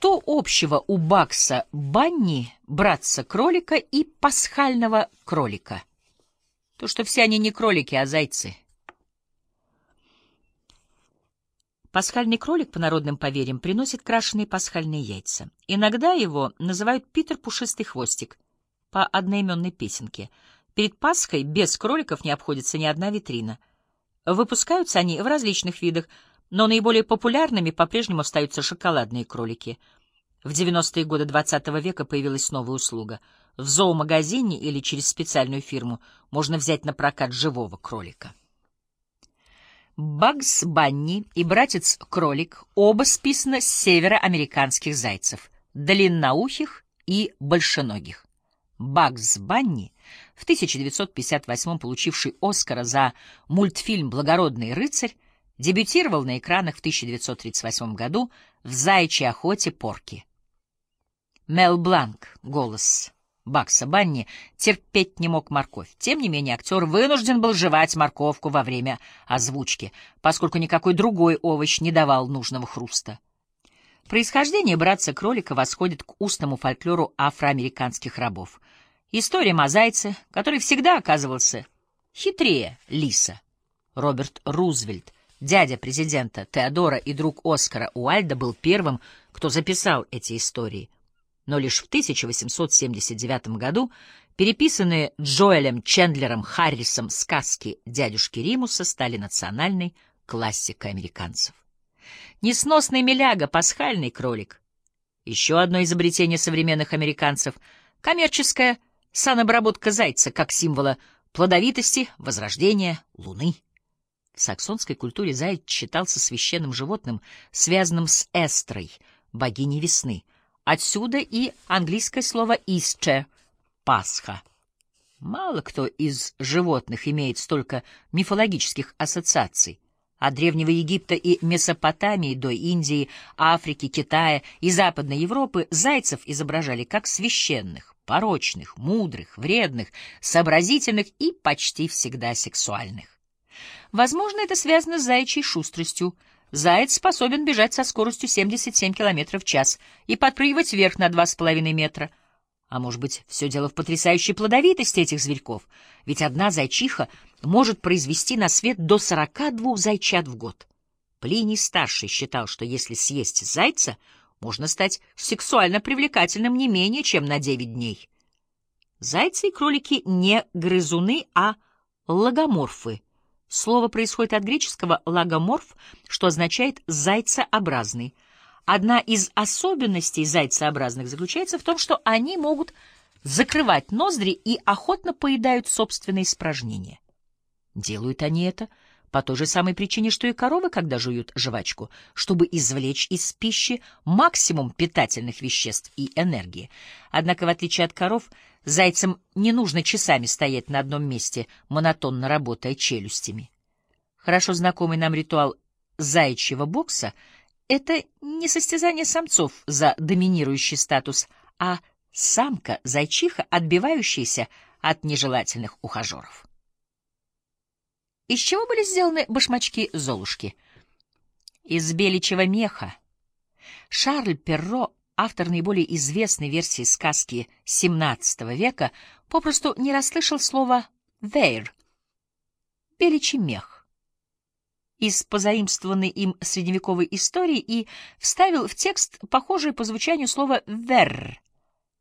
Что общего у Бакса Банни, братца-кролика и пасхального кролика? То, что все они не кролики, а зайцы. Пасхальный кролик, по народным поверьям, приносит крашеные пасхальные яйца. Иногда его называют Питер Пушистый Хвостик по одноименной песенке. Перед Пасхой без кроликов не обходится ни одна витрина. Выпускаются они в различных видах, но наиболее популярными по-прежнему остаются шоколадные кролики. В 90-е годы XX -го века появилась новая услуга. В зоомагазине или через специальную фирму можно взять на прокат живого кролика. Багс Банни и братец-кролик оба списаны с североамериканских зайцев, длинноухих и большеногих. Багс Банни, в 1958 получивший Оскара за мультфильм «Благородный рыцарь», дебютировал на экранах в 1938 году в «Заячьей охоте Порки». Мел Бланк, голос Бакса Банни терпеть не мог морковь. Тем не менее, актер вынужден был жевать морковку во время озвучки, поскольку никакой другой овощ не давал нужного хруста. Происхождение братца-кролика восходит к устному фольклору афроамериканских рабов. История о зайце, который всегда оказывался хитрее лиса. Роберт Рузвельт, дядя президента Теодора и друг Оскара Уальда, был первым, кто записал эти истории — но лишь в 1879 году переписанные Джоэлем Чендлером Харрисом сказки дядюшки Римуса стали национальной классикой американцев. Несносный миляга, пасхальный кролик. Еще одно изобретение современных американцев — коммерческая санобработка зайца как символа плодовитости, возрождения, луны. В саксонской культуре заяц считался священным животным, связанным с Эстрой, богиней весны — Отсюда и английское слово «Easter» — «Пасха». Мало кто из животных имеет столько мифологических ассоциаций. От Древнего Египта и Месопотамии до Индии, Африки, Китая и Западной Европы зайцев изображали как священных, порочных, мудрых, вредных, сообразительных и почти всегда сексуальных. Возможно, это связано с заячьей шустростью — Заяц способен бежать со скоростью 77 км в час и подпрыгивать вверх на 2,5 метра. А может быть, все дело в потрясающей плодовитости этих зверьков, ведь одна зайчиха может произвести на свет до 42 зайчат в год. Плиний-старший считал, что если съесть зайца, можно стать сексуально привлекательным не менее чем на 9 дней. Зайцы и кролики не грызуны, а логоморфы — Слово происходит от греческого «лагоморф», что означает «зайцеобразный». Одна из особенностей зайцеобразных заключается в том, что они могут закрывать ноздри и охотно поедают собственные испражнения. Делают они это по той же самой причине, что и коровы, когда жуют жвачку, чтобы извлечь из пищи максимум питательных веществ и энергии. Однако, в отличие от коров, Зайцам не нужно часами стоять на одном месте, монотонно работая челюстями. Хорошо знакомый нам ритуал заячьего бокса — это не состязание самцов за доминирующий статус, а самка-зайчиха, отбивающаяся от нежелательных ухажеров. Из чего были сделаны башмачки Золушки? Из беличьего меха. Шарль Перро автор наиболее известной версии сказки XVII века, попросту не расслышал слова «вейр» — «беличий мех» из позаимствованной им средневековой истории и вставил в текст похожее по звучанию слово «верр»